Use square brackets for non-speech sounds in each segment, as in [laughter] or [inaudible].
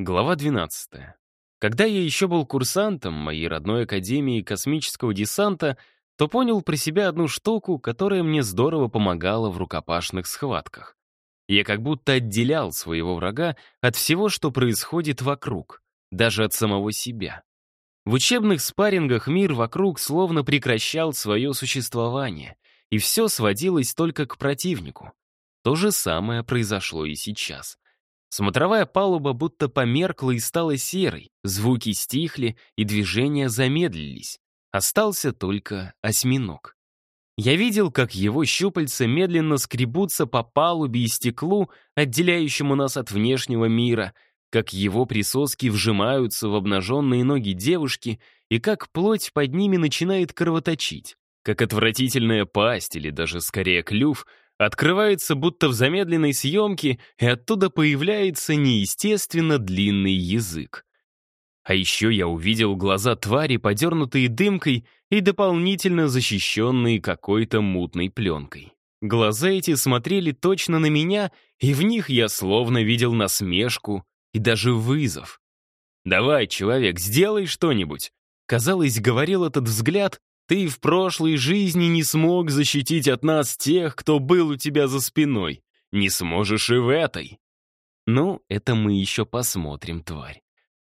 Глава 12. Когда я еще был курсантом моей родной академии космического десанта, то понял про себя одну штуку, которая мне здорово помогала в рукопашных схватках. Я как будто отделял своего врага от всего, что происходит вокруг, даже от самого себя. В учебных спаррингах мир вокруг словно прекращал свое существование, и все сводилось только к противнику. То же самое произошло и сейчас — Смотровая палуба будто померкла и стала серой, звуки стихли и движения замедлились. Остался только осьминог. Я видел, как его щупальца медленно скребутся по палубе и стеклу, отделяющему нас от внешнего мира, как его присоски вжимаются в обнаженные ноги девушки и как плоть под ними начинает кровоточить, как отвратительная пасть или даже скорее клюв — открывается будто в замедленной съемке, и оттуда появляется неестественно длинный язык. А еще я увидел глаза твари, подернутые дымкой и дополнительно защищенные какой-то мутной пленкой. Глаза эти смотрели точно на меня, и в них я словно видел насмешку и даже вызов. «Давай, человек, сделай что-нибудь!» Казалось, говорил этот взгляд, ты в прошлой жизни не смог защитить от нас тех, кто был у тебя за спиной. Не сможешь и в этой. Ну, это мы еще посмотрим, тварь.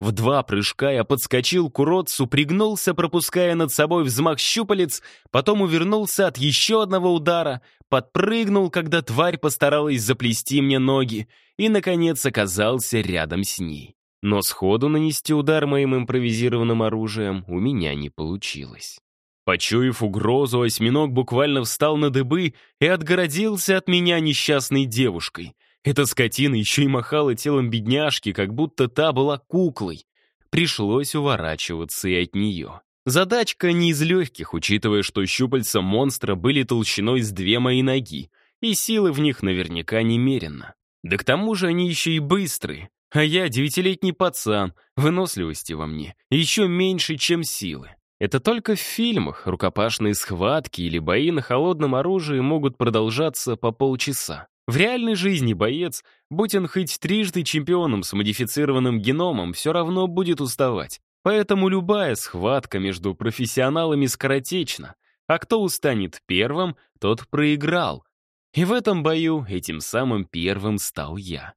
В два прыжка я подскочил к уродцу, пригнулся, пропуская над собой взмах щупалец, потом увернулся от еще одного удара, подпрыгнул, когда тварь постаралась заплести мне ноги, и, наконец, оказался рядом с ней. Но сходу нанести удар моим импровизированным оружием у меня не получилось. Почуяв угрозу, осьминог буквально встал на дыбы и отгородился от меня несчастной девушкой. Эта скотина еще и махала телом бедняжки, как будто та была куклой. Пришлось уворачиваться и от нее. Задачка не из легких, учитывая, что щупальца монстра были толщиной с две мои ноги, и силы в них наверняка немерено. Да к тому же они еще и быстрые, а я девятилетний пацан, выносливости во мне еще меньше, чем силы. Это только в фильмах рукопашные схватки или бои на холодном оружии могут продолжаться по полчаса. В реальной жизни боец, будь он хоть трижды чемпионом с модифицированным геномом, все равно будет уставать. Поэтому любая схватка между профессионалами скоротечна, а кто устанет первым, тот проиграл. И в этом бою этим самым первым стал я.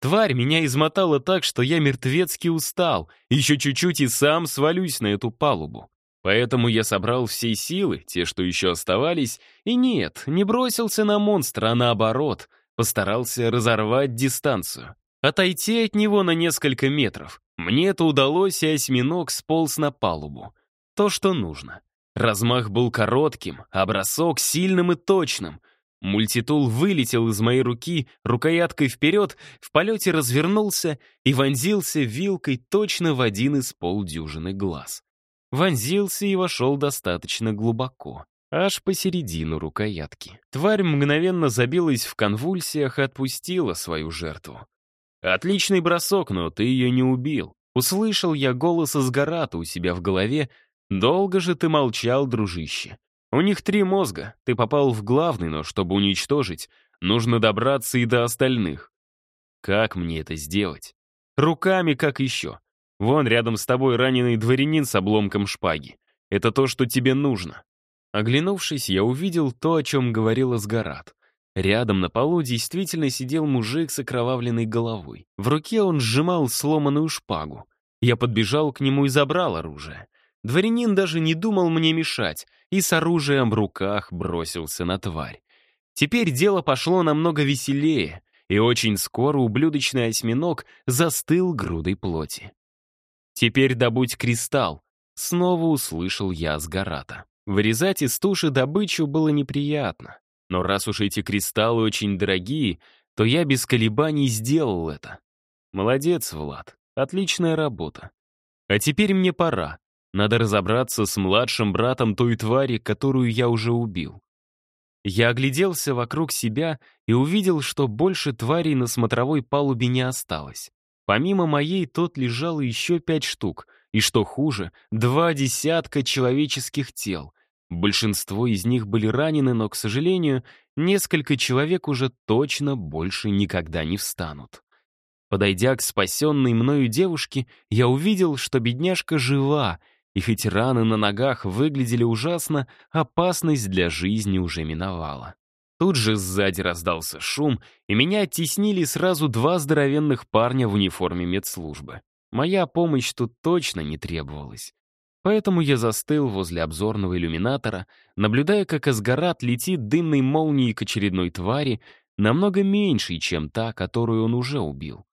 Тварь меня измотала так, что я мертвецки устал, еще чуть-чуть и сам свалюсь на эту палубу. Поэтому я собрал все силы, те, что еще оставались, и нет, не бросился на монстра, а наоборот, постарался разорвать дистанцию. Отойти от него на несколько метров. Мне это удалось, и осьминог сполз на палубу. То, что нужно. Размах был коротким, а бросок сильным и точным. Мультитул вылетел из моей руки рукояткой вперед, в полете развернулся и вонзился вилкой точно в один из полдюжины глаз вонзился и вошел достаточно глубоко, аж посередину рукоятки. Тварь мгновенно забилась в конвульсиях и отпустила свою жертву. «Отличный бросок, но ты ее не убил». Услышал я голос Асгарата у себя в голове. «Долго же ты молчал, дружище. У них три мозга, ты попал в главный, но чтобы уничтожить, нужно добраться и до остальных. Как мне это сделать? Руками как еще? Вон рядом с тобой раненый дворянин с обломком шпаги. Это то, что тебе нужно». Оглянувшись, я увидел то, о чем говорил Асгарат. Рядом на полу действительно сидел мужик с окровавленной головой. В руке он сжимал сломанную шпагу. Я подбежал к нему и забрал оружие. Дворянин даже не думал мне мешать и с оружием в руках бросился на тварь. Теперь дело пошло намного веселее, и очень скоро ублюдочный осьминог застыл грудой плоти. «Теперь добудь кристалл», — снова услышал я Асгарата. Вырезать из туши добычу было неприятно. Но раз уж эти кристаллы очень дорогие, то я без колебаний сделал это. Молодец, Влад. Отличная работа. А теперь мне пора. Надо разобраться с младшим братом той твари, которую я уже убил. Я огляделся вокруг себя и увидел, что больше тварей на смотровой палубе не осталось. Помимо моей, тот лежало еще пять штук, и, что хуже, два десятка человеческих тел. Большинство из них были ранены, но, к сожалению, несколько человек уже точно больше никогда не встанут. Подойдя к спасенной мною девушке, я увидел, что бедняжка жива, и хоть раны на ногах выглядели ужасно, опасность для жизни уже миновала. Тут же сзади раздался шум, и меня оттеснили сразу два здоровенных парня в униформе медслужбы. Моя помощь тут точно не требовалась. Поэтому я застыл возле обзорного иллюминатора, наблюдая, как Асгарат летит дымной молнией к очередной твари, намного меньшей, чем та, которую он уже убил.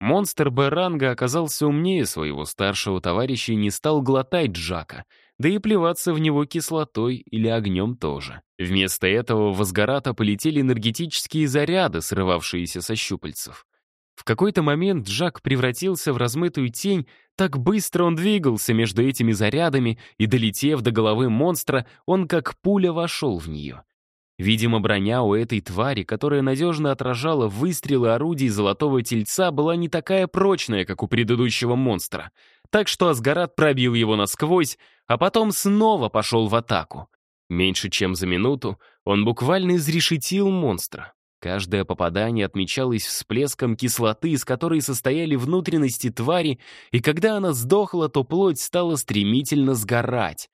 Монстр Б-ранга оказался умнее своего старшего товарища и не стал глотать Джака — да и плеваться в него кислотой или огнем тоже. Вместо этого в Асгарата полетели энергетические заряды, срывавшиеся со щупальцев. В какой-то момент Джак превратился в размытую тень, так быстро он двигался между этими зарядами, и, долетев до головы монстра, он как пуля вошел в нее. Видимо, броня у этой твари, которая надежно отражала выстрелы орудий золотого тельца, была не такая прочная, как у предыдущего монстра. Так что Асгарат пробил его насквозь, а потом снова пошел в атаку. Меньше чем за минуту он буквально изрешетил монстра. Каждое попадание отмечалось всплеском кислоты, из которой состояли внутренности твари, и когда она сдохла, то плоть стала стремительно сгорать.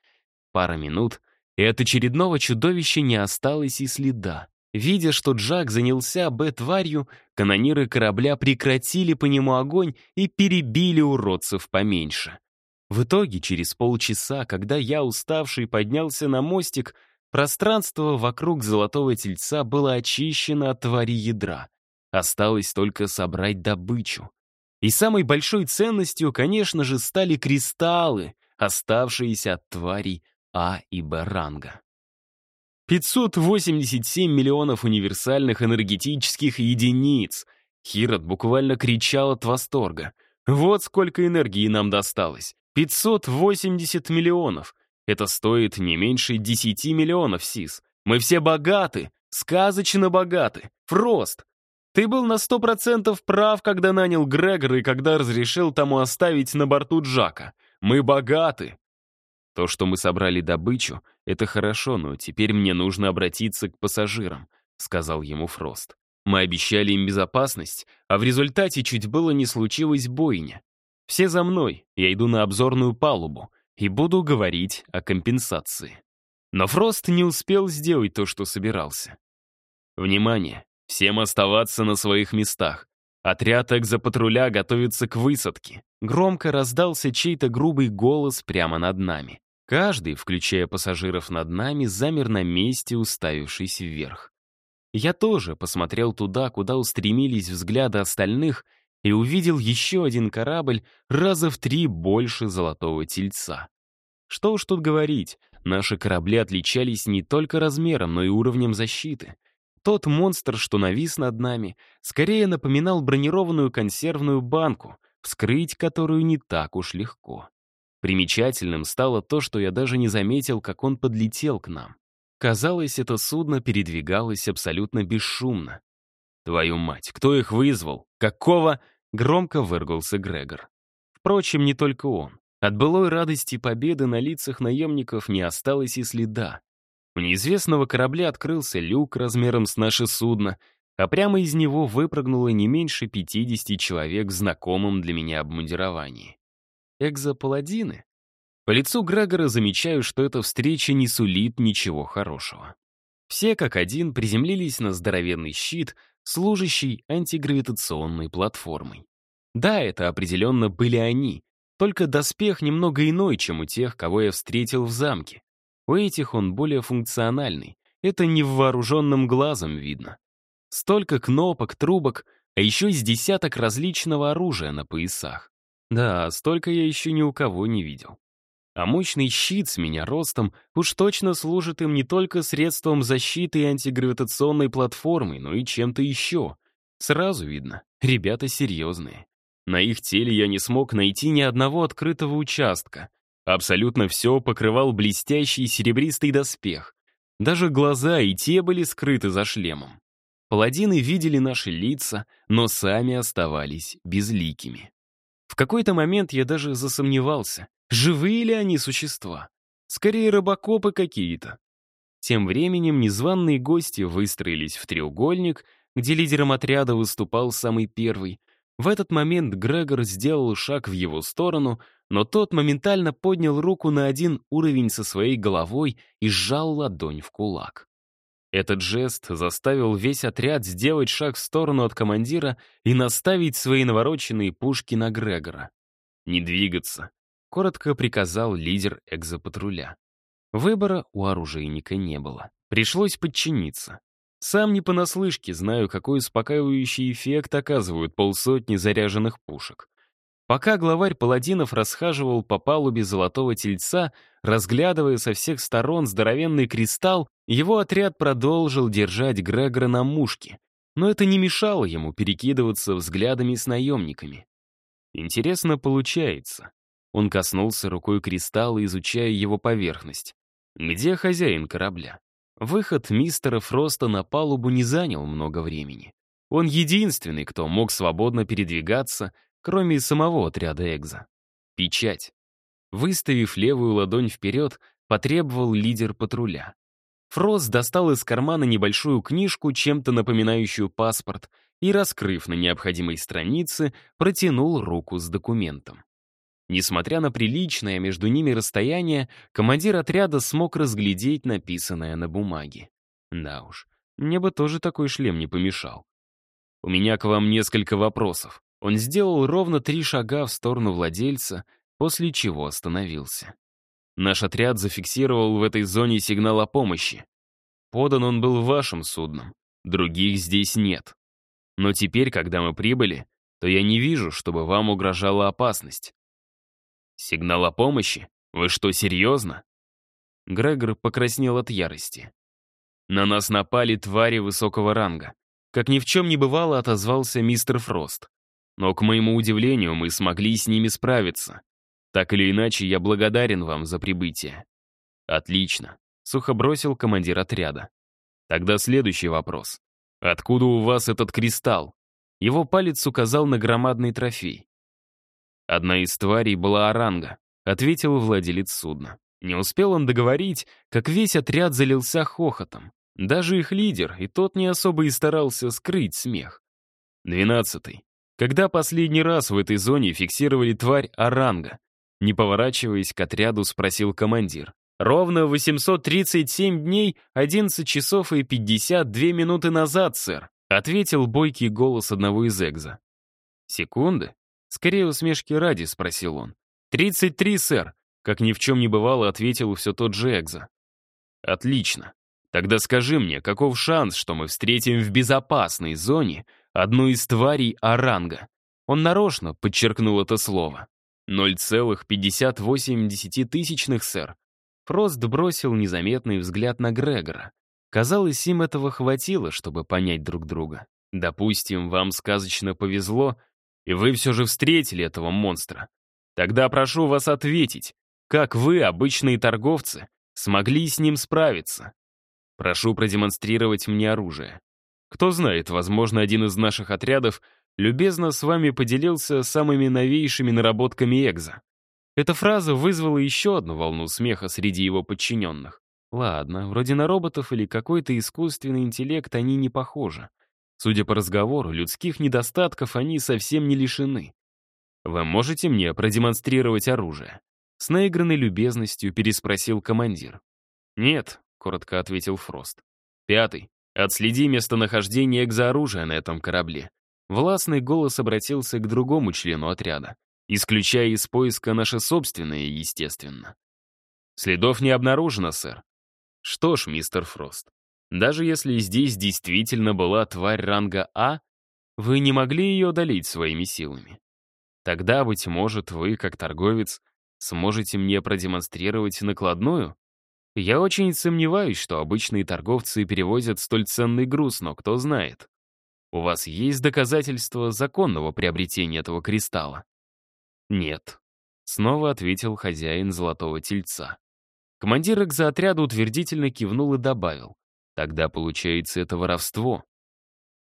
Пара минут, и от очередного чудовища не осталось и следа. Видя, что Джак занялся Б-тварью, канониры корабля прекратили по нему огонь и перебили уродцев поменьше. В итоге, через полчаса, когда я, уставший, поднялся на мостик, пространство вокруг золотого тельца было очищено от твари ядра. Осталось только собрать добычу. И самой большой ценностью, конечно же, стали кристаллы, оставшиеся от тварей А и Б ранга. 587 миллионов универсальных энергетических единиц. Хирот буквально кричал от восторга. Вот сколько энергии нам досталось. 580 миллионов. Это стоит не меньше 10 миллионов, Сис. Мы все богаты, сказочно богаты. Фрост, ты был на сто процентов прав, когда нанял Грегора и когда разрешил тому оставить на борту Джака. Мы богаты. То, что мы собрали добычу, это хорошо, но теперь мне нужно обратиться к пассажирам, сказал ему Фрост. Мы обещали им безопасность, а в результате чуть было не случилось бойня. Все за мной, я иду на обзорную палубу и буду говорить о компенсации. Но Фрост не успел сделать то, что собирался. Внимание! Всем оставаться на своих местах. Отряд экзопатруля готовится к высадке. Громко раздался чей-то грубый голос прямо над нами. Каждый, включая пассажиров над нами, замер на месте, уставившись вверх. Я тоже посмотрел туда, куда устремились взгляды остальных — и увидел еще один корабль раза в три больше золотого тельца. Что уж тут говорить, наши корабли отличались не только размером, но и уровнем защиты. Тот монстр, что навис над нами, скорее напоминал бронированную консервную банку, вскрыть которую не так уж легко. Примечательным стало то, что я даже не заметил, как он подлетел к нам. Казалось, это судно передвигалось абсолютно бесшумно. «Твою мать, кто их вызвал? Какого?» — громко выргался Грегор. Впрочем, не только он. От былой радости победы на лицах наемников не осталось и следа. У неизвестного корабля открылся люк размером с наше судно, а прямо из него выпрыгнуло не меньше 50 человек в знакомом для меня обмундировании. Экзопаладины? По лицу Грегора замечаю, что эта встреча не сулит ничего хорошего. Все как один приземлились на здоровенный щит, служащий антигравитационной платформой. Да, это определенно были они, только доспех немного иной, чем у тех, кого я встретил в замке. У этих он более функциональный, это невооруженным глазом видно. Столько кнопок, трубок, а еще из десяток различного оружия на поясах. Да, столько я еще ни у кого не видел. А мощный щит с меня ростом уж точно служит им не только средством защиты и антигравитационной платформой, но и чем-то еще. Сразу видно, ребята серьезные. На их теле я не смог найти ни одного открытого участка. Абсолютно все покрывал блестящий серебристый доспех. Даже глаза и те были скрыты за шлемом. Паладины видели наши лица, но сами оставались безликими. В какой-то момент я даже засомневался, Живые ли они существа? Скорее, рыбакопы какие-то. Тем временем незваные гости выстроились в треугольник, где лидером отряда выступал самый первый. В этот момент Грегор сделал шаг в его сторону, но тот моментально поднял руку на один уровень со своей головой и сжал ладонь в кулак. Этот жест заставил весь отряд сделать шаг в сторону от командира и наставить свои навороченные пушки на Грегора. «Не двигаться», — коротко приказал лидер экзопатруля. Выбора у оружейника не было. Пришлось подчиниться. Сам не понаслышке знаю, какой успокаивающий эффект оказывают полсотни заряженных пушек. Пока главарь паладинов расхаживал по палубе золотого тельца, разглядывая со всех сторон здоровенный кристалл, его отряд продолжил держать Грегора на мушке, но это не мешало ему перекидываться взглядами с наемниками. Интересно получается. Он коснулся рукой кристалла, изучая его поверхность. Где хозяин корабля? Выход мистера Фроста на палубу не занял много времени. Он единственный, кто мог свободно передвигаться, кроме самого отряда Экза. Печать. Выставив левую ладонь вперед, потребовал лидер патруля. Фрост достал из кармана небольшую книжку, чем-то напоминающую паспорт, и, раскрыв на необходимой странице, протянул руку с документом. Несмотря на приличное между ними расстояние, командир отряда смог разглядеть написанное на бумаге. Да уж, мне бы тоже такой шлем не помешал. У меня к вам несколько вопросов. Он сделал ровно три шага в сторону владельца, после чего остановился. Наш отряд зафиксировал в этой зоне сигнал о помощи. Подан он был вашим судном, других здесь нет. Но теперь, когда мы прибыли, то я не вижу, чтобы вам угрожала опасность. «Сигнал о помощи? Вы что, серьезно?» Грегор покраснел от ярости. «На нас напали твари высокого ранга. Как ни в чем не бывало, отозвался мистер Фрост. Но, к моему удивлению, мы смогли с ними справиться. Так или иначе, я благодарен вам за прибытие». «Отлично», — сухо бросил командир отряда. «Тогда следующий вопрос. Откуда у вас этот кристалл?» Его палец указал на громадный трофей. Одна из тварей была оранга, ответил владелец судна. Не успел он договорить, как весь отряд залился хохотом. Даже их лидер, и тот не особо и старался скрыть смех. Двенадцатый. Когда последний раз в этой зоне фиксировали тварь оранга? Не поворачиваясь к отряду, спросил командир. «Ровно 837 дней, 11 часов и 52 минуты назад, сэр», ответил бойкий голос одного из экза. «Секунды?» Скорее усмешки ради, спросил он. «Тридцать три, сэр», — как ни в чем не бывало, ответил все тот же Экза. «Отлично. Тогда скажи мне, каков шанс, что мы встретим в безопасной зоне одну из тварей Оранга?» Он нарочно подчеркнул это слово. «0,58 тысячных, сэр». Фрост бросил незаметный взгляд на Грегора. Казалось, им этого хватило, чтобы понять друг друга. Допустим, вам сказочно повезло, и вы все же встретили этого монстра. Тогда прошу вас ответить, как вы, обычные торговцы, смогли с ним справиться. Прошу продемонстрировать мне оружие. Кто знает, возможно, один из наших отрядов любезно с вами поделился самыми новейшими наработками Экза. Эта фраза вызвала еще одну волну смеха среди его подчиненных. Ладно, вроде на роботов или какой-то искусственный интеллект они не похожи. Судя по разговору, людских недостатков они совсем не лишены. «Вы можете мне продемонстрировать оружие?» С наигранной любезностью переспросил командир. «Нет», — коротко ответил Фрост. «Пятый. Отследи местонахождение экзооружия на этом корабле». Властный голос обратился к другому члену отряда, исключая из поиска наше собственное, естественно. «Следов не обнаружено, сэр». «Что ж, мистер Фрост, даже если здесь действительно была тварь ранга А, вы не могли ее одолеть своими силами. Тогда, быть может, вы, как торговец, сможете мне продемонстрировать накладную? Я очень сомневаюсь, что обычные торговцы перевозят столь ценный груз, но кто знает. У вас есть доказательства законного приобретения этого кристалла? Нет. Снова ответил хозяин золотого тельца. Командир экзоотряда утвердительно кивнул и добавил. Тогда, получается, это воровство.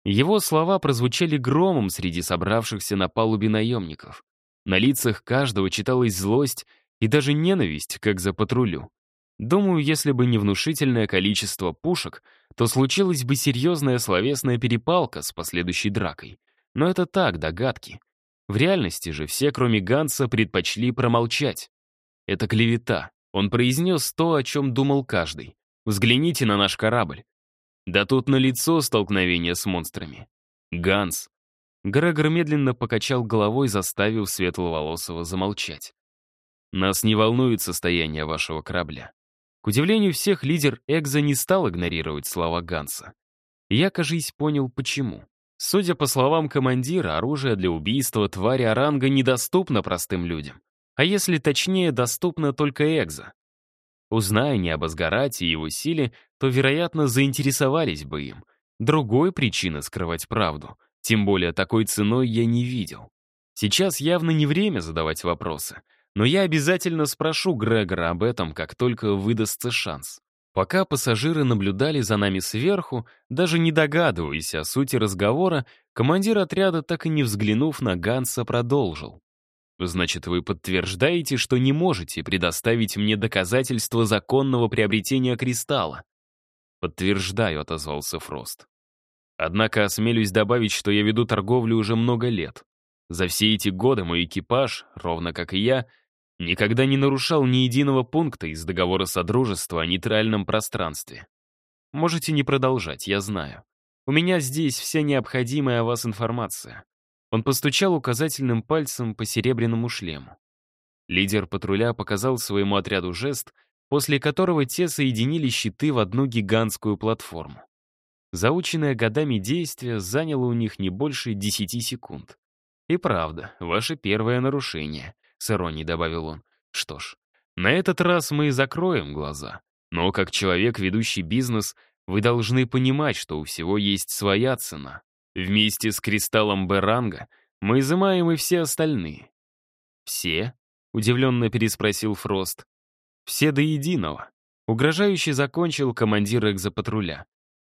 Его слова прозвучали громом среди собравшихся на палубе наемников. На лицах каждого читалась злость и даже ненависть, как за патрулю. Думаю, если бы не внушительное количество пушек, то случилась бы серьезная словесная перепалка с последующей дракой. Но это так, догадки. В реальности же все, кроме Ганса, предпочли промолчать. Это клевета. Он произнес то, о чем думал каждый. Взгляните на наш корабль. Да тут на лицо столкновение с монстрами. Ганс. Грегор медленно покачал головой, заставив светловолосого замолчать. Нас не волнует состояние вашего корабля. К удивлению всех, лидер Экза не стал игнорировать слова Ганса. Я, кажись, понял, почему. Судя по словам командира, оружие для убийства твари Оранга недоступно простым людям. А если точнее, доступно только Экза. Узная не об Асгарате и его силе, то, вероятно, заинтересовались бы им. Другой причины скрывать правду, тем более такой ценой я не видел. Сейчас явно не время задавать вопросы, но я обязательно спрошу Грегора об этом, как только выдастся шанс. Пока пассажиры наблюдали за нами сверху, даже не догадываясь о сути разговора, командир отряда, так и не взглянув на Ганса, продолжил. «Значит, вы подтверждаете, что не можете предоставить мне доказательства законного приобретения кристалла?» «Подтверждаю», — отозвался Фрост. «Однако осмелюсь добавить, что я веду торговлю уже много лет. За все эти годы мой экипаж, ровно как и я, — Никогда не нарушал ни единого пункта из договора Содружества о нейтральном пространстве. Можете не продолжать, я знаю. У меня здесь вся необходимая о вас информация. Он постучал указательным пальцем по серебряному шлему. Лидер патруля показал своему отряду жест, после которого те соединили щиты в одну гигантскую платформу. Заученное годами действие заняло у них не больше 10 секунд. И правда, ваше первое нарушение с иронией добавил он. Что ж, на этот раз мы закроем глаза. Но как человек, ведущий бизнес, вы должны понимать, что у всего есть своя цена. Вместе с кристаллом Беранга мы изымаем и все остальные. «Все?» — удивленно переспросил Фрост. «Все до единого». Угрожающе закончил командир экзопатруля.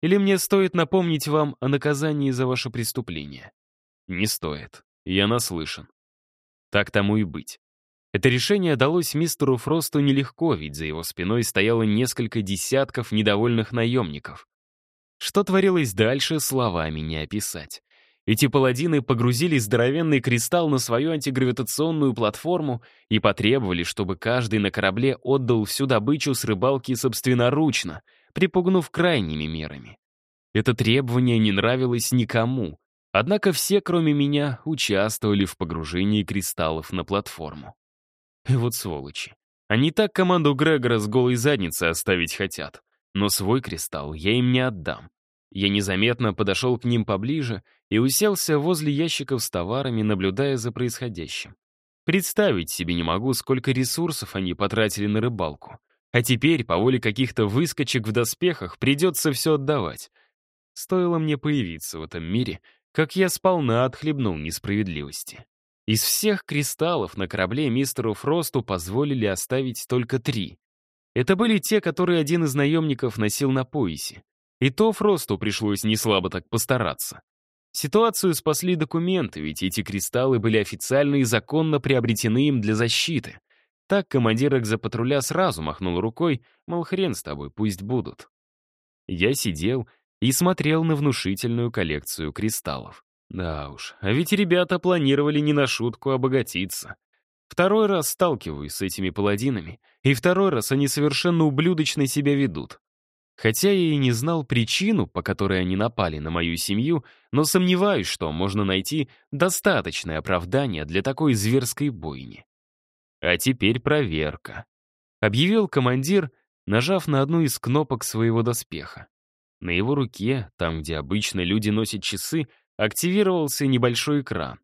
«Или мне стоит напомнить вам о наказании за ваше преступление?» «Не стоит. Я наслышан. Так тому и быть. Это решение далось мистеру Фросту нелегко, ведь за его спиной стояло несколько десятков недовольных наемников. Что творилось дальше, словами не описать. Эти паладины погрузили здоровенный кристалл на свою антигравитационную платформу и потребовали, чтобы каждый на корабле отдал всю добычу с рыбалки собственноручно, припугнув крайними мерами. Это требование не нравилось никому, Однако все, кроме меня, участвовали в погружении кристаллов на платформу. [laughs] Вот сволочи. Они так команду Грегора с голой задницей оставить хотят. Но свой кристалл я им не отдам. Я незаметно подошел к ним поближе и уселся возле ящиков с товарами, наблюдая за происходящим. Представить себе не могу, сколько ресурсов они потратили на рыбалку. А теперь, по воле каких-то выскочек в доспехах, придется все отдавать. Стоило мне появиться в этом мире — как я сполна отхлебнул несправедливости. Из всех кристаллов на корабле мистеру Фросту позволили оставить только три. Это были те, которые один из наемников носил на поясе. И то Фросту пришлось неслабо так постараться. Ситуацию спасли документы, ведь эти кристаллы были официально и законно приобретены им для защиты. Так командир экзопатруля сразу махнул рукой, мол, хрен с тобой, пусть будут. Я сидел и смотрел на внушительную коллекцию кристаллов. Да уж, а ведь ребята планировали не на шутку обогатиться. Второй раз сталкиваюсь с этими паладинами, и второй раз они совершенно ублюдочно себя ведут. Хотя я и не знал причину, по которой они напали на мою семью, но сомневаюсь, что можно найти достаточное оправдание для такой зверской бойни. А теперь проверка. Объявил командир, нажав на одну из кнопок своего доспеха. На его руке, там, где обычно люди носят часы, активировался небольшой экран.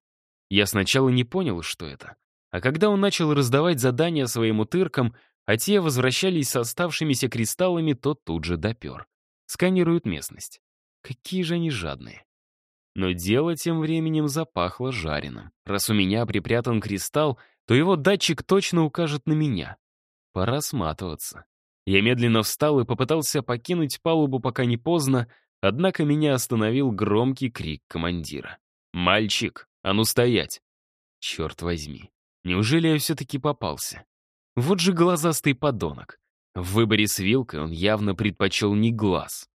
Я сначала не понял, что это. А когда он начал раздавать задания своим утыркам, а те возвращались с оставшимися кристаллами, то тут же допер. Сканируют местность. Какие же они жадные. Но дело тем временем запахло жареным. Раз у меня припрятан кристалл, то его датчик точно укажет на меня. Пора сматываться. Я медленно встал и попытался покинуть палубу, пока не поздно, однако меня остановил громкий крик командира. «Мальчик, а ну стоять!» Черт возьми, неужели я все-таки попался? Вот же глазастый подонок. В выборе с вилкой он явно предпочел не глаз.